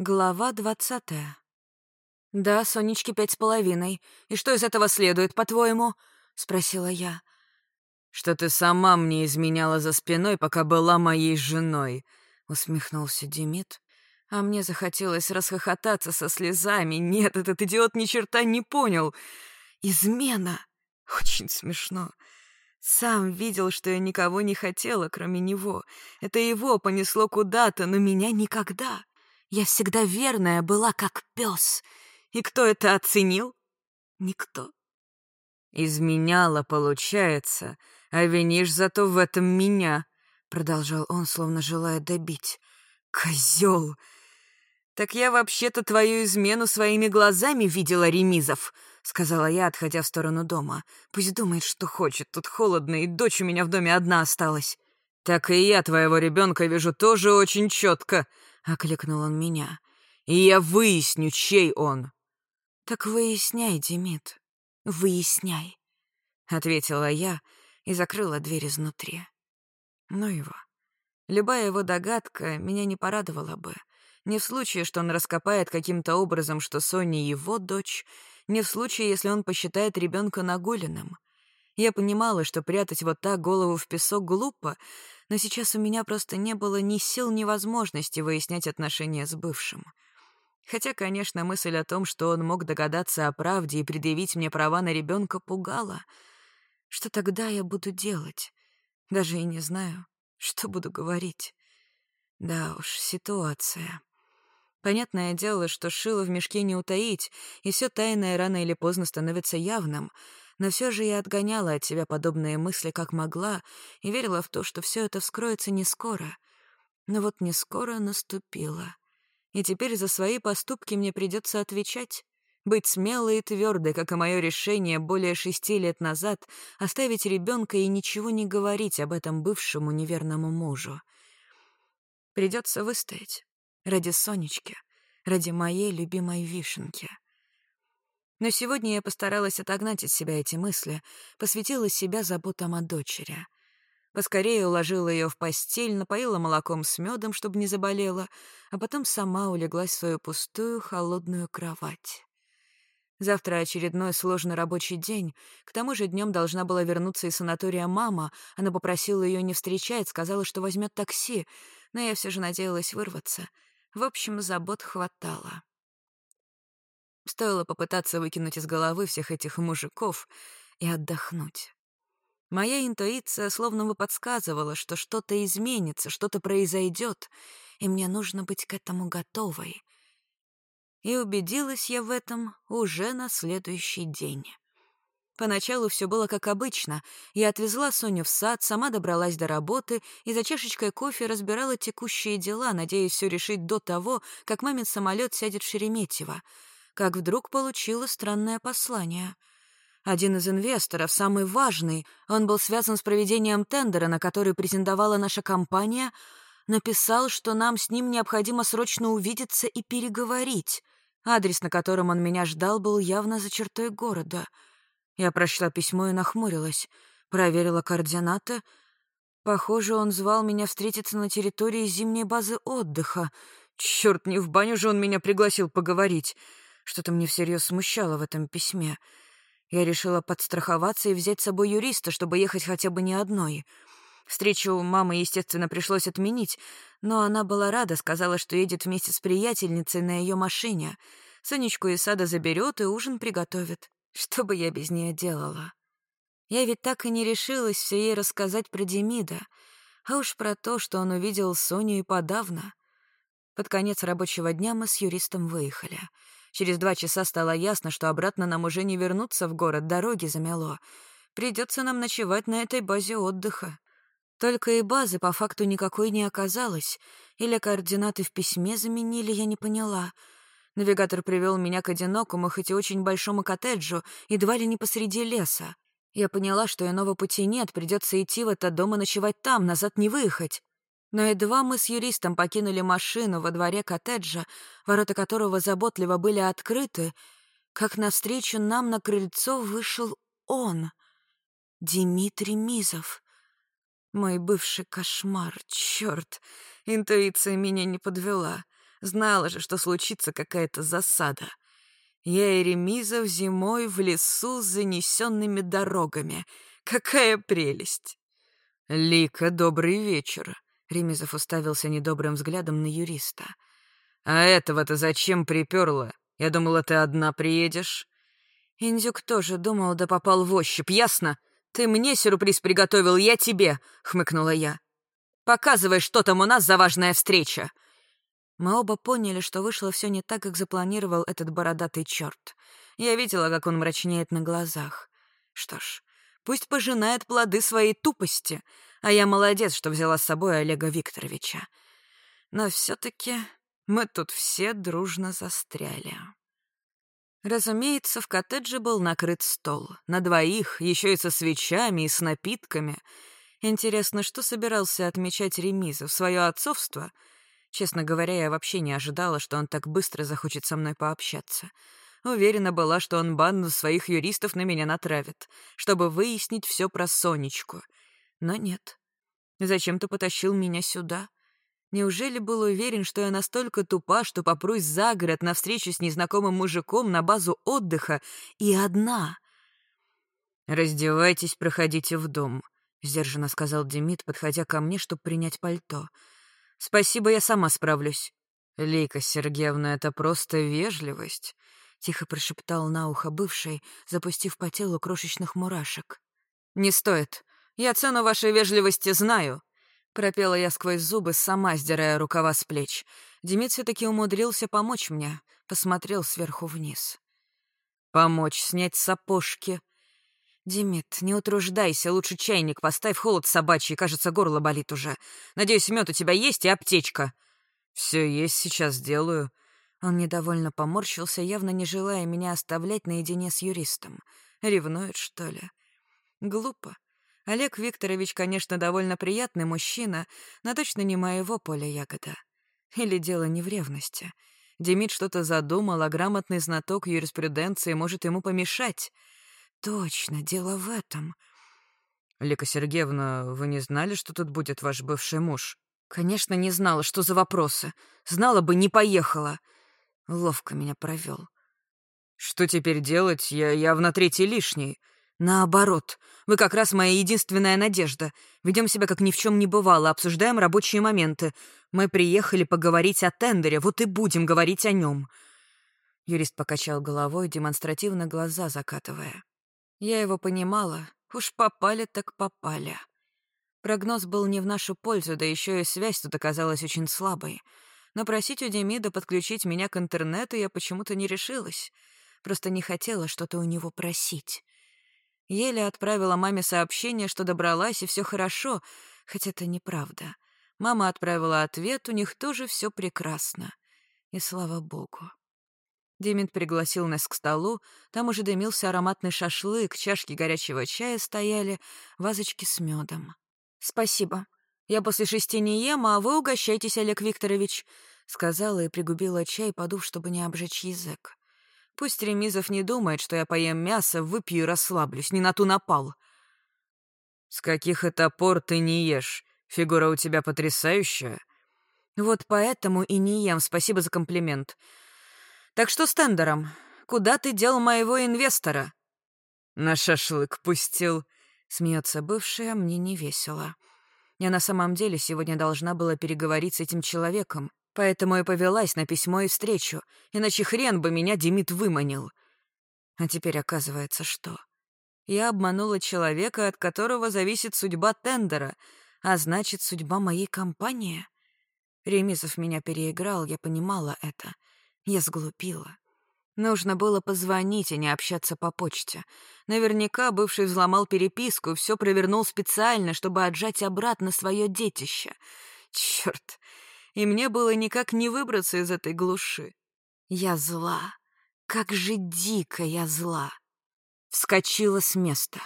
Глава двадцатая. «Да, Сонечке пять с половиной. И что из этого следует, по-твоему?» — спросила я. «Что ты сама мне изменяла за спиной, пока была моей женой», — усмехнулся Демид. А мне захотелось расхохотаться со слезами. Нет, этот идиот ни черта не понял. Измена. Очень смешно. Сам видел, что я никого не хотела, кроме него. Это его понесло куда-то, но меня никогда. Я всегда верная была, как пес. И кто это оценил? Никто. «Изменяла, получается, а винишь зато в этом меня», — продолжал он, словно желая добить. «Козел! Так я вообще-то твою измену своими глазами видела, Ремизов», — сказала я, отходя в сторону дома. «Пусть думает, что хочет, тут холодно, и дочь у меня в доме одна осталась». «Так и я твоего ребенка вижу тоже очень четко», — окликнул он меня. «И я выясню, чей он». «Так выясняй, Демид, выясняй», — ответила я и закрыла дверь изнутри. Ну его. Любая его догадка меня не порадовала бы. Не в случае, что он раскопает каким-то образом, что Соня его дочь, не в случае, если он посчитает ребенка нагуленным. Я понимала, что прятать вот так голову в песок глупо, но сейчас у меня просто не было ни сил, ни возможности выяснять отношения с бывшим. Хотя, конечно, мысль о том, что он мог догадаться о правде и предъявить мне права на ребенка, пугала. Что тогда я буду делать? Даже и не знаю, что буду говорить. Да уж, ситуация. Понятное дело, что шило в мешке не утаить, и все тайное рано или поздно становится явным — но все же я отгоняла от себя подобные мысли как могла и верила в то, что все это вскроется не скоро. Но вот не скоро наступило. И теперь за свои поступки мне придется отвечать. Быть смелой и твердой, как и мое решение более шести лет назад, оставить ребенка и ничего не говорить об этом бывшему неверному мужу. Придется выстоять. Ради Сонечки, ради моей любимой вишенки. Но сегодня я постаралась отогнать от себя эти мысли, посвятила себя заботам о дочери. Поскорее уложила ее в постель, напоила молоком с медом, чтобы не заболела, а потом сама улеглась в свою пустую холодную кровать. Завтра очередной сложный рабочий день. К тому же днем должна была вернуться из санатория мама. Она попросила ее не встречать, сказала, что возьмет такси, но я все же надеялась вырваться. В общем, забот хватало. Стоило попытаться выкинуть из головы всех этих мужиков и отдохнуть. Моя интуиция словно бы подсказывала, что что-то изменится, что-то произойдет, и мне нужно быть к этому готовой. И убедилась я в этом уже на следующий день. Поначалу все было как обычно. Я отвезла Соню в сад, сама добралась до работы и за чашечкой кофе разбирала текущие дела, надеясь все решить до того, как мамин самолет сядет в Шереметьево — как вдруг получила странное послание. Один из инвесторов, самый важный, он был связан с проведением тендера, на который претендовала наша компания, написал, что нам с ним необходимо срочно увидеться и переговорить. Адрес, на котором он меня ждал, был явно за чертой города. Я прочла письмо и нахмурилась, проверила координаты. Похоже, он звал меня встретиться на территории зимней базы отдыха. Черт, не в баню же он меня пригласил поговорить. Что-то мне всерьез смущало в этом письме. Я решила подстраховаться и взять с собой юриста, чтобы ехать хотя бы не одной. Встречу мамы, естественно, пришлось отменить, но она была рада, сказала, что едет вместе с приятельницей на ее машине. Сонечку из сада заберет и ужин приготовит. Что бы я без нее делала? Я ведь так и не решилась все ей рассказать про Демида, а уж про то, что он увидел Соню и подавно. Под конец рабочего дня мы с юристом выехали — Через два часа стало ясно, что обратно нам уже не вернуться в город, дороги замело. Придется нам ночевать на этой базе отдыха. Только и базы по факту никакой не оказалось. Или координаты в письме заменили, я не поняла. Навигатор привел меня к одинокому, хоть и очень большому коттеджу, едва ли не посреди леса. Я поняла, что иного пути нет, придется идти в этот дом и ночевать там, назад не выехать. Но едва мы с юристом покинули машину во дворе коттеджа, ворота которого заботливо были открыты, как навстречу нам на крыльцо вышел он, Дмитрий Мизов. Мой бывший кошмар, черт, интуиция меня не подвела. Знала же, что случится какая-то засада. Я и Ремизов зимой в лесу с занесенными дорогами. Какая прелесть! «Лика, добрый вечер», — Ремизов уставился недобрым взглядом на юриста. «А этого-то зачем приперла? Я думала, ты одна приедешь». Индюк тоже думал, да попал в ощупь, ясно? Ты мне сюрприз приготовил, я тебе, хмыкнула я. Показывай, что там у нас за важная встреча. Мы оба поняли, что вышло все не так, как запланировал этот бородатый черт. Я видела, как он мрачнеет на глазах. Что ж, пусть пожинает плоды своей тупости, а я молодец, что взяла с собой Олега Викторовича. Но все-таки мы тут все дружно застряли. Разумеется, в коттедже был накрыт стол. На двоих, еще и со свечами и с напитками. Интересно, что собирался отмечать Ремизов? Свое отцовство? Честно говоря, я вообще не ожидала, что он так быстро захочет со мной пообщаться. Уверена была, что он банду своих юристов на меня натравит, чтобы выяснить все про Сонечку. Но нет. Зачем-то потащил меня сюда. Неужели был уверен, что я настолько тупа, что попрусь за город на встречу с незнакомым мужиком на базу отдыха и одна? «Раздевайтесь, проходите в дом», — сдержанно сказал Демид, подходя ко мне, чтобы принять пальто. «Спасибо, я сама справлюсь». «Лейка Сергеевна, это просто вежливость», — тихо прошептал на ухо бывший, запустив по телу крошечных мурашек. «Не стоит. Я цену вашей вежливости знаю», Пропела я сквозь зубы, сама сдирая рукава с плеч. Демид все-таки умудрился помочь мне. Посмотрел сверху вниз. «Помочь снять сапожки». «Демид, не утруждайся, лучше чайник поставь, холод собачий, кажется, горло болит уже. Надеюсь, мед у тебя есть и аптечка». «Все есть, сейчас сделаю». Он недовольно поморщился, явно не желая меня оставлять наедине с юристом. Ревнует, что ли? Глупо. Олег Викторович, конечно, довольно приятный мужчина, но точно не моего поля ягода. Или дело не в ревности. Демид что-то задумал, а грамотный знаток юриспруденции может ему помешать. Точно, дело в этом. Лика Сергеевна, вы не знали, что тут будет ваш бывший муж? Конечно, не знала, что за вопросы. Знала бы, не поехала. Ловко меня провел. Что теперь делать? Я явно третий лишний. Наоборот, вы как раз моя единственная надежда. Ведем себя как ни в чем не бывало, обсуждаем рабочие моменты. Мы приехали поговорить о тендере, вот и будем говорить о нем. Юрист покачал головой, демонстративно глаза закатывая. Я его понимала. Уж попали так попали. Прогноз был не в нашу пользу, да еще и связь тут оказалась очень слабой. Но просить у Демида подключить меня к интернету я почему-то не решилась. Просто не хотела что-то у него просить. Еле отправила маме сообщение, что добралась и все хорошо, хотя это неправда. Мама отправила ответ, у них тоже все прекрасно. И слава богу. Демид пригласил нас к столу, там уже дымился ароматный шашлык, чашки горячего чая стояли, вазочки с медом. «Спасибо. Я после шести не ем, а вы угощайтесь, Олег Викторович», — сказала и пригубила чай, подув, чтобы не обжечь язык. Пусть Ремизов не думает, что я поем мясо, выпью и расслаблюсь, не на ту напал. С каких это пор ты не ешь? Фигура у тебя потрясающая. Вот поэтому и не ем, спасибо за комплимент. Так что с тендером? Куда ты дел моего инвестора? На шашлык пустил. Смеется бывшая, мне не весело. Я на самом деле сегодня должна была переговорить с этим человеком. Поэтому и повелась на письмо и встречу, иначе хрен бы меня Демид выманил. А теперь оказывается, что? Я обманула человека, от которого зависит судьба тендера, а значит, судьба моей компании. Ремизов меня переиграл, я понимала это. Я сглупила. Нужно было позвонить, а не общаться по почте. Наверняка бывший взломал переписку, все провернул специально, чтобы отжать обратно свое детище. Черт, и мне было никак не выбраться из этой глуши. Я зла. Как же дико я зла. Вскочила с места.